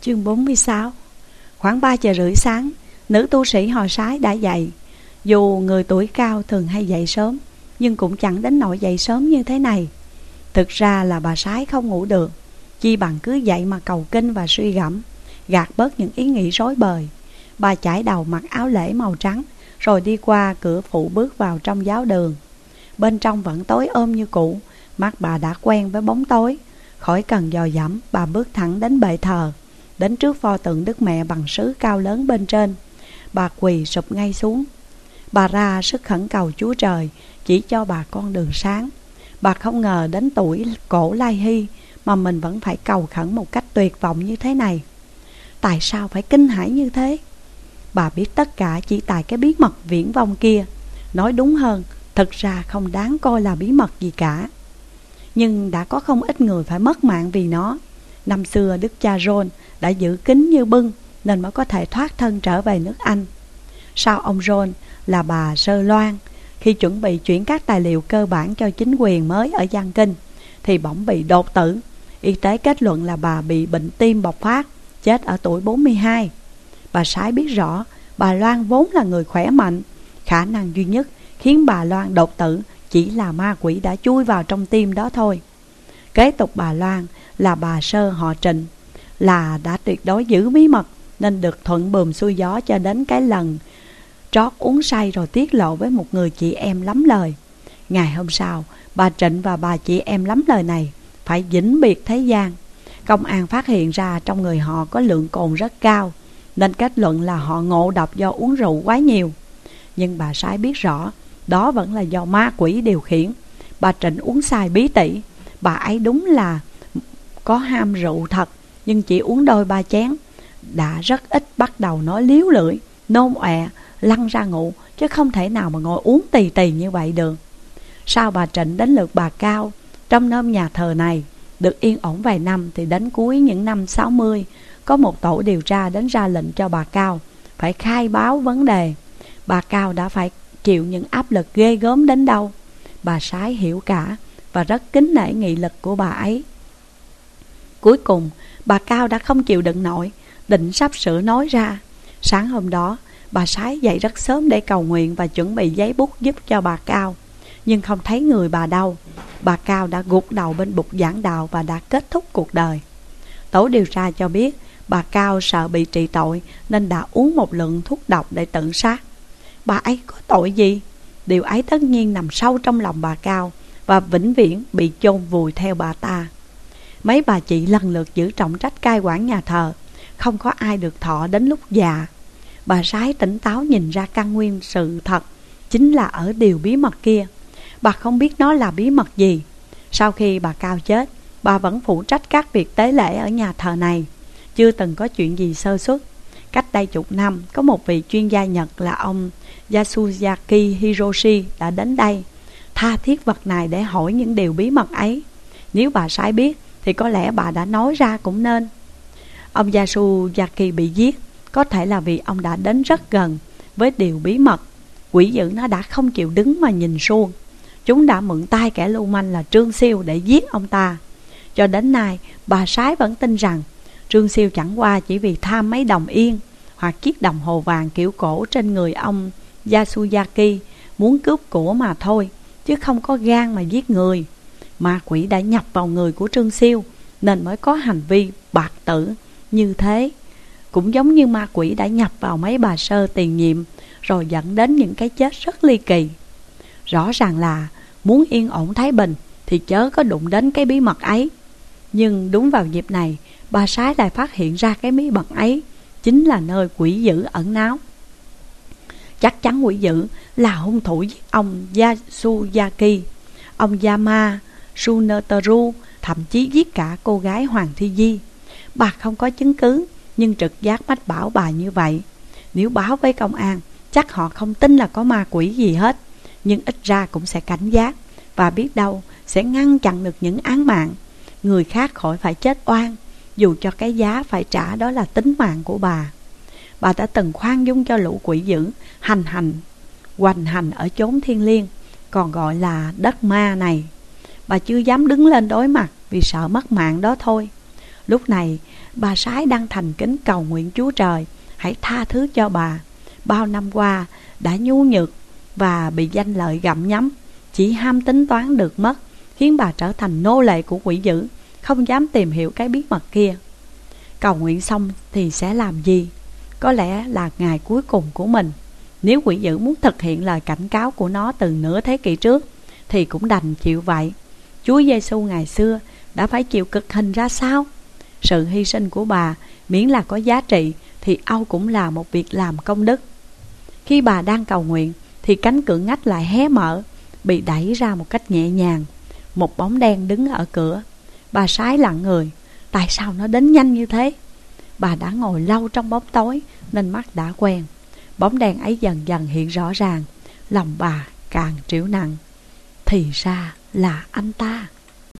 Chương 46 Khoảng 3 giờ rưỡi sáng, Nữ tu sĩ hò sái đã dậy. Dù người tuổi cao thường hay dậy sớm, Nhưng cũng chẳng đến nỗi dậy sớm như thế này. Thực ra là bà sái không ngủ được. Chi bằng cứ dậy mà cầu kinh và suy gẫm, Gạt bớt những ý nghĩ rối bời. Bà chải đầu mặc áo lễ màu trắng, Rồi đi qua cửa phụ bước vào trong giáo đường. Bên trong vẫn tối ôm như cũ, Mắt bà đã quen với bóng tối. Khỏi cần dò dẫm, Bà bước thẳng đến bệ thờ. Đến trước pho tượng Đức Mẹ bằng sứ cao lớn bên trên. Bà quỳ sụp ngay xuống. Bà ra sức khẩn cầu Chúa Trời, Chỉ cho bà con đường sáng. Bà không ngờ đến tuổi cổ lai hy Mà mình vẫn phải cầu khẩn một cách tuyệt vọng như thế này. Tại sao phải kinh hãi như thế? Bà biết tất cả chỉ tại cái bí mật viễn vong kia. Nói đúng hơn thật ra không đáng coi là bí mật gì cả. Nhưng đã có không ít người phải mất mạng vì nó. Năm xưa Đức cha John đã giữ kín như bưng, Nên mới có thể thoát thân trở về nước Anh. Sau ông John là bà Sơ Loan, Khi chuẩn bị chuyển các tài liệu cơ bản cho chính quyền mới ở Giang Kinh, Thì bỗng bị đột tử. Y tế kết luận là bà bị bệnh tim bộc phát, Chết ở tuổi 42 Bà Sái biết rõ Bà Loan vốn là người khỏe mạnh, Khả năng duy nhất khiến bà Loan đột tử Chỉ là ma quỷ đã chui vào trong tim đó thôi. Kế tục bà Loan là bà Sơ họ Trịnh. Là đã tuyệt đối giữ bí mật, Nên được thuận bùm xuôi gió cho đến cái lần Trót uống say rồi tiết lộ với một người chị em lắm lời. Ngày hôm sau, Bà Trịnh và bà chị em lắm lời này Phải vĩnh biệt thế gian. Công an phát hiện ra trong người họ có lượng cồn rất cao, Nên kết luận là họ ngộ độc do uống rượu quá nhiều. Nhưng bà Sái biết rõ, Đó vẫn là do ma quỷ điều khiển. Bà Trịnh uống sai bí tỉ, Bà ấy đúng là có ham rượu thật. Nhưng chỉ uống đôi ba chén Đã rất ít bắt đầu nói liếu lưỡi Nôn ọe, lăn ra ngủ Chứ không thể nào mà ngồi uống tì tì như vậy được. Sau bà Trịnh đến lượt bà Cao Trong nôm nhà thờ này Được yên ổn vài năm Thì đến cuối những năm 60 Có một tổ điều tra đến ra lệnh cho bà Cao Phải khai báo vấn đề. Bà Cao đã phải chịu những áp lực ghê gớm đến đâu. Bà Sái hiểu cả Và rất kính nể nghị lực của bà ấy. Cuối cùng, bà Cao đã không chịu đựng nổi, Định sắp sửa nói ra. Sáng hôm đó, bà Sái dậy rất sớm để cầu nguyện Và chuẩn bị giấy bút giúp cho bà Cao. Nhưng không thấy người bà đâu. Bà Cao đã gục đầu bên bục giảng đạo Và đã kết thúc cuộc đời. Tổ điều tra cho biết, Bà Cao sợ bị trị tội Nên đã uống một lượng thuốc độc để tự sát. Bà ấy có tội gì? Điều ấy tất nhiên nằm sâu trong lòng bà Cao Và vĩnh viễn bị chôn vùi theo bà ta. Mấy bà chị lần lượt giữ trọng trách cai quản nhà thờ. Không có ai được thọ đến lúc già. Bà sái tỉnh táo nhìn ra căn nguyên sự thật, Chính là ở điều bí mật kia. Bà không biết nó là bí mật gì. Sau khi bà Cao chết, Bà vẫn phụ trách các việc tế lễ ở nhà thờ này. Chưa từng có chuyện gì sơ xuất Cách đây chục năm, Có một vị chuyên gia Nhật là ông Yasuyaki Hiroshi đã đến đây, Tha thiết vật này để hỏi những điều bí mật ấy. Nếu bà sái biết thì có lẽ bà đã nói ra cũng nên. Ông Yasuyaki bị giết, Có thể là vì ông đã đến rất gần Với điều bí mật. Quỷ dữ nó đã không chịu đứng mà nhìn xuông. Chúng đã mượn tay kẻ lưu manh là Trương Siêu để giết ông ta. Cho đến nay, bà Sái vẫn tin rằng Trương Siêu chẳng qua chỉ vì tham mấy đồng yên Hoặc chiếc đồng hồ vàng kiểu cổ trên người ông Yasuyaki Muốn cướp của mà thôi, Chứ không có gan mà giết người. Ma quỷ đã nhập vào người của Trương Siêu, Nên mới có hành vi bạc tử như thế. Cũng giống như ma quỷ đã nhập vào mấy bà sơ tiền nhiệm, Rồi dẫn đến những cái chết rất ly kỳ. Rõ ràng là muốn yên ổn Thái Bình Thì chớ có đụng đến cái bí mật ấy. Nhưng đúng vào dịp này, Bà Sái lại phát hiện ra cái bí mật ấy, Chính là nơi quỷ dữ ẩn náu. Chắc chắn quỷ dữ là hung thủ giết ông Yasuyaki Ông Yama Suneteru thậm chí giết cả cô gái Hoàng Thi Di. Bà không có chứng cứ, nhưng trực giác mách bảo bà như vậy. Nếu báo với công an, chắc họ không tin là có ma quỷ gì hết, nhưng ít ra cũng sẽ cảnh giác và biết đâu sẽ ngăn chặn được những án mạng. Người khác khỏi phải chết oan, dù cho cái giá phải trả đó là tính mạng của bà. Bà đã từng khoan dung cho lũ quỷ dữ, hành hành, hoành hành ở chốn thiên liêng, còn gọi là đất ma này. Bà chưa dám đứng lên đối mặt vì sợ mất mạng đó thôi. Lúc này, Bà Sái đang thành kính cầu nguyện Chúa Trời, Hãy tha thứ cho bà. Bao năm qua, đã nhu nhược Và bị danh lợi gặm nhấm, Chỉ ham tính toán được mất, Khiến bà trở thành nô lệ của quỷ dữ, Không dám tìm hiểu cái bí mật kia. Cầu nguyện xong thì sẽ làm gì? Có lẽ là ngày cuối cùng của mình. Nếu quỷ dữ muốn thực hiện lời cảnh cáo của nó từ nửa thế kỷ trước, Thì cũng đành chịu vậy. Chúa Giêsu ngày xưa đã phải chịu cực hình ra sao? Sự hy sinh của bà miễn là có giá trị Thì Âu cũng là một việc làm công đức. Khi bà đang cầu nguyện Thì cánh cửa ngách lại hé mở, Bị đẩy ra một cách nhẹ nhàng. Một bóng đen đứng ở cửa. Bà sái lặng người, Tại sao nó đến nhanh như thế? Bà đã ngồi lâu trong bóng tối Nên mắt đã quen. Bóng đèn ấy dần dần hiện rõ ràng, Lòng bà càng triểu nặng. Thì ra là anh ta.